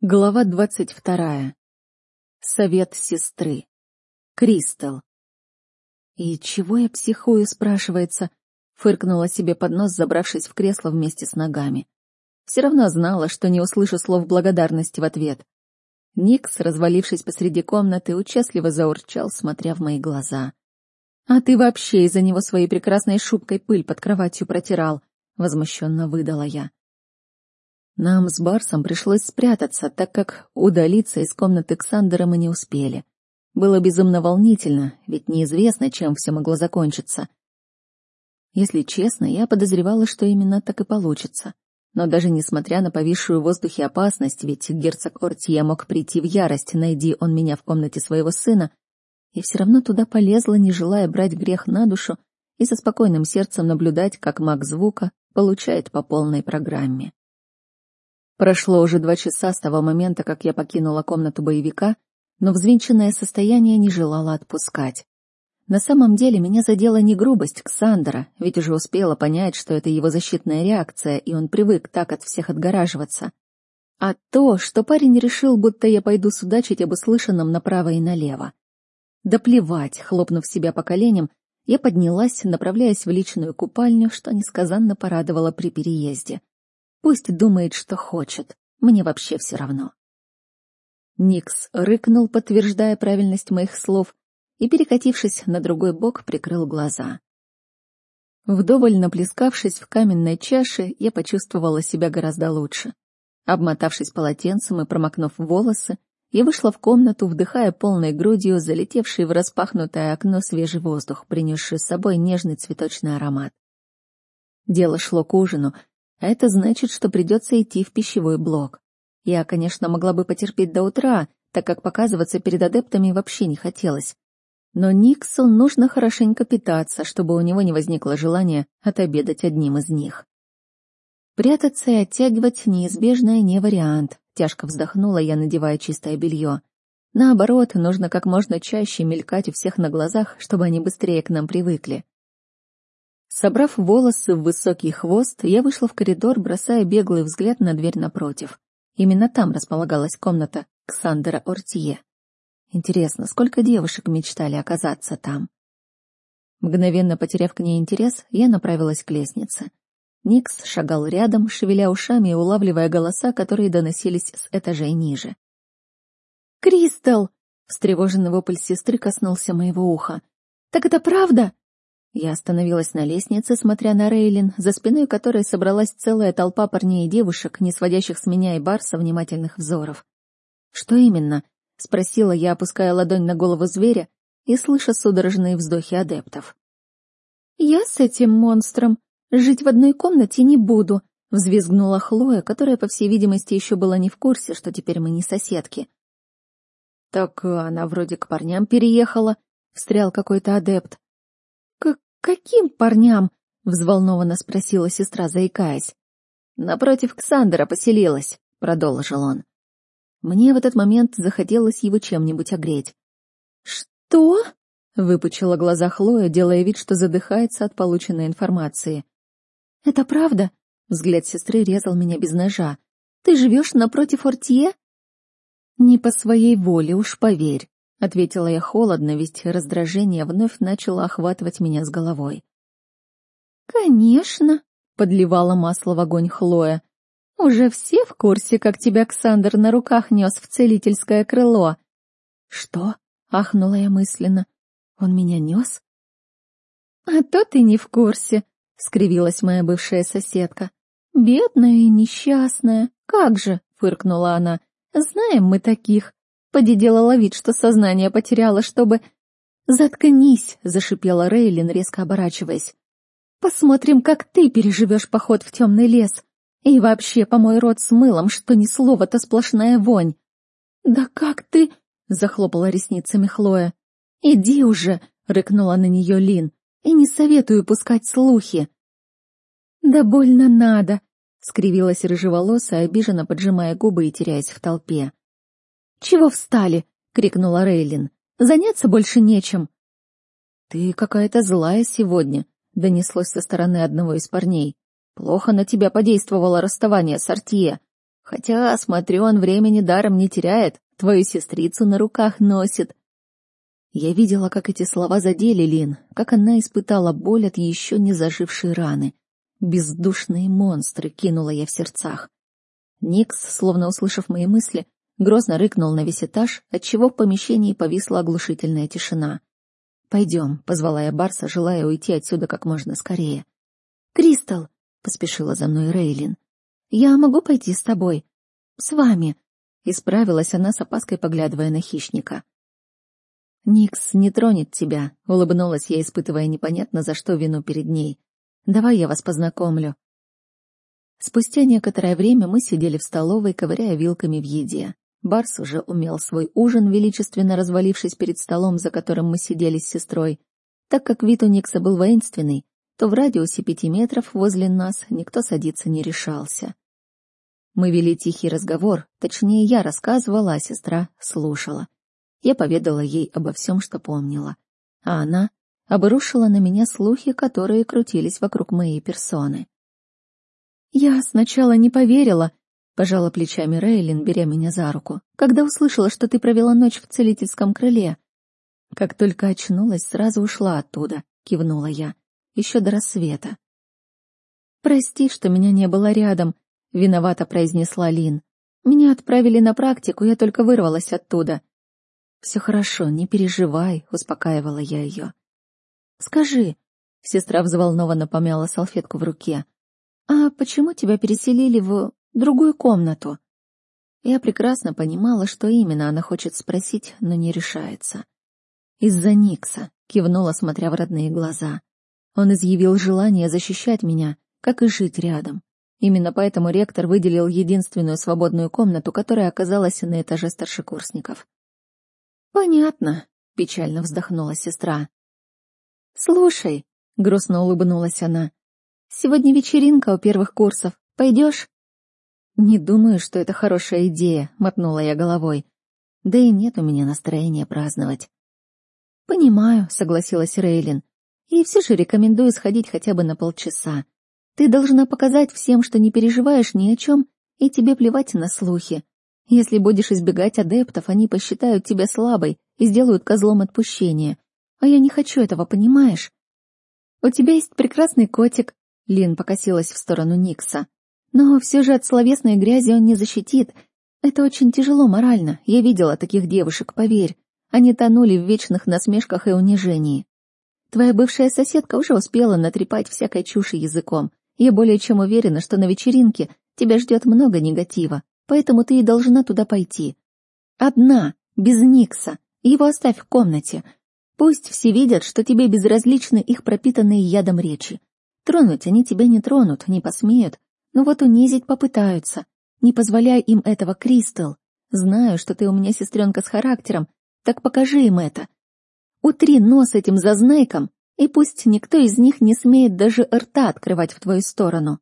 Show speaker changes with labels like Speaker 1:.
Speaker 1: Глава двадцать вторая. Совет сестры. Кристал. «И чего я психую?» — спрашивается. Фыркнула себе под нос, забравшись в кресло вместе с ногами. Все равно знала, что не услышу слов благодарности в ответ. Никс, развалившись посреди комнаты, участливо заурчал, смотря в мои глаза. «А ты вообще из-за него своей прекрасной шубкой пыль под кроватью протирал», — возмущенно выдала я. Нам с Барсом пришлось спрятаться, так как удалиться из комнаты Ксандера мы не успели. Было безумно волнительно, ведь неизвестно, чем все могло закончиться. Если честно, я подозревала, что именно так и получится. Но даже несмотря на повисшую в воздухе опасность, ведь герцог Ортье мог прийти в ярость, найди он меня в комнате своего сына, и все равно туда полезла, не желая брать грех на душу и со спокойным сердцем наблюдать, как маг звука получает по полной программе. Прошло уже два часа с того момента, как я покинула комнату боевика, но взвинченное состояние не желало отпускать. На самом деле меня задела не грубость Ксандра, ведь уже успела понять, что это его защитная реакция, и он привык так от всех отгораживаться. А то, что парень решил, будто я пойду судачить об услышанном направо и налево. Да плевать, хлопнув себя по коленям, я поднялась, направляясь в личную купальню, что несказанно порадовало при переезде. Пусть думает, что хочет. Мне вообще все равно. Никс рыкнул, подтверждая правильность моих слов, и, перекатившись на другой бок, прикрыл глаза. Вдоволь наплескавшись в каменной чаше, я почувствовала себя гораздо лучше. Обмотавшись полотенцем и промокнув волосы, я вышла в комнату, вдыхая полной грудью залетевший в распахнутое окно свежий воздух, принесший с собой нежный цветочный аромат. Дело шло к ужину, а это значит, что придется идти в пищевой блок. Я, конечно, могла бы потерпеть до утра, так как показываться перед адептами вообще не хотелось. Но Никсу нужно хорошенько питаться, чтобы у него не возникло желания отобедать одним из них. Прятаться и оттягивать неизбежное не вариант, тяжко вздохнула я, надевая чистое белье. Наоборот, нужно как можно чаще мелькать у всех на глазах, чтобы они быстрее к нам привыкли. Собрав волосы в высокий хвост, я вышла в коридор, бросая беглый взгляд на дверь напротив. Именно там располагалась комната Ксандера Ортье. Интересно, сколько девушек мечтали оказаться там? Мгновенно потеряв к ней интерес, я направилась к лестнице. Никс шагал рядом, шевеля ушами и улавливая голоса, которые доносились с этажей ниже. «Кристал!» — встревоженный вопль сестры коснулся моего уха. «Так это правда?» Я остановилась на лестнице, смотря на Рейлин, за спиной которой собралась целая толпа парней и девушек, не сводящих с меня и Барса внимательных взоров. «Что именно?» — спросила я, опуская ладонь на голову зверя и слыша судорожные вздохи адептов. «Я с этим монстром жить в одной комнате не буду», — взвизгнула Хлоя, которая, по всей видимости, еще была не в курсе, что теперь мы не соседки. «Так она вроде к парням переехала», — встрял какой-то адепт. «Каким парням?» — взволнованно спросила сестра, заикаясь. «Напротив Ксандера поселилась», — продолжил он. Мне в этот момент захотелось его чем-нибудь огреть. «Что?» — выпучила глаза Хлоя, делая вид, что задыхается от полученной информации. «Это правда?» — взгляд сестры резал меня без ножа. «Ты живешь напротив Ортье?» «Не по своей воле, уж поверь. — ответила я холодно, ведь раздражение вновь начало охватывать меня с головой. «Конечно», — подливала масло в огонь Хлоя. «Уже все в курсе, как тебя Ксандр на руках нес в целительское крыло». «Что?» — ахнула я мысленно. «Он меня нес?» «А то ты не в курсе», — скривилась моя бывшая соседка. «Бедная и несчастная. Как же?» — фыркнула она. «Знаем мы таких. Поди делала вид, что сознание потеряла, чтобы... «Заткнись!» — зашипела Рейлин, резко оборачиваясь. «Посмотрим, как ты переживешь поход в темный лес. И вообще, помой рот с мылом, что ни слова-то сплошная вонь». «Да как ты...» — захлопала ресницами Хлоя. «Иди уже!» — рыкнула на нее Лин. «И не советую пускать слухи». «Да больно надо!» — скривилась рыжеволосая, обиженно поджимая губы и теряясь в толпе. «Чего встали?» — крикнула Рейлин. «Заняться больше нечем». «Ты какая-то злая сегодня», — донеслось со стороны одного из парней. «Плохо на тебя подействовало расставание с Артье. Хотя, смотрю, он времени даром не теряет, твою сестрицу на руках носит. Я видела, как эти слова задели Лин, как она испытала боль от еще не зажившей раны. Бездушные монстры, кинула я в сердцах. Никс, словно услышав мои мысли, грозно рыкнул на весь этаж, отчего в помещении повисла оглушительная тишина. «Пойдем», — позвала я Барса, желая уйти отсюда как можно скорее. «Кристал», — поспешила за мной Рейлин, — «я могу пойти с тобой? С вами?» — исправилась она с опаской, поглядывая на хищника. «Никс не тронет тебя», — улыбнулась я, испытывая непонятно за что вину перед ней. «Давай я вас познакомлю». Спустя некоторое время мы сидели в столовой, ковыряя вилками в еде. Барс уже умел свой ужин, величественно развалившись перед столом, за которым мы сидели с сестрой. Так как вид у Никса был воинственный, то в радиусе пяти метров возле нас никто садиться не решался. Мы вели тихий разговор, точнее, я рассказывала, а сестра слушала. Я поведала ей обо всем, что помнила. А она обрушила на меня слухи, которые крутились вокруг моей персоны. Я сначала не поверила, пожала плечами Рейлин, беря меня за руку, когда услышала, что ты провела ночь в целительском крыле. Как только очнулась, сразу ушла оттуда, кивнула я, еще до рассвета. Прости, что меня не было рядом, виновато произнесла Лин. Меня отправили на практику, я только вырвалась оттуда. Все хорошо, не переживай, успокаивала я ее. Скажи, сестра взволнованно помяла салфетку в руке. «А почему тебя переселили в другую комнату?» Я прекрасно понимала, что именно она хочет спросить, но не решается. «Из-за Никса», — кивнула, смотря в родные глаза. «Он изъявил желание защищать меня, как и жить рядом. Именно поэтому ректор выделил единственную свободную комнату, которая оказалась на этаже старшекурсников». «Понятно», — печально вздохнула сестра. «Слушай», — грустно улыбнулась она, Сегодня вечеринка у первых курсов. Пойдешь? Не думаю, что это хорошая идея, мотнула я головой. Да и нет у меня настроения праздновать. Понимаю, согласилась Рейлин. И все же рекомендую сходить хотя бы на полчаса. Ты должна показать всем, что не переживаешь ни о чем, и тебе плевать на слухи. Если будешь избегать адептов, они посчитают тебя слабой и сделают козлом отпущения. А я не хочу этого, понимаешь? У тебя есть прекрасный котик, Лин покосилась в сторону Никса. Но все же от словесной грязи он не защитит. Это очень тяжело морально. Я видела таких девушек, поверь. Они тонули в вечных насмешках и унижении. Твоя бывшая соседка уже успела натрепать всякой чуши языком. Я более чем уверена, что на вечеринке тебя ждет много негатива, поэтому ты и должна туда пойти. Одна, без Никса. Его оставь в комнате. Пусть все видят, что тебе безразличны их пропитанные ядом речи. Тронуть они тебя не тронут, не посмеют, но вот унизить попытаются. Не позволяй им этого, Кристал. Знаю, что ты у меня сестренка с характером, так покажи им это. Утри нос этим зазнайкам, и пусть никто из них не смеет даже рта открывать в твою сторону.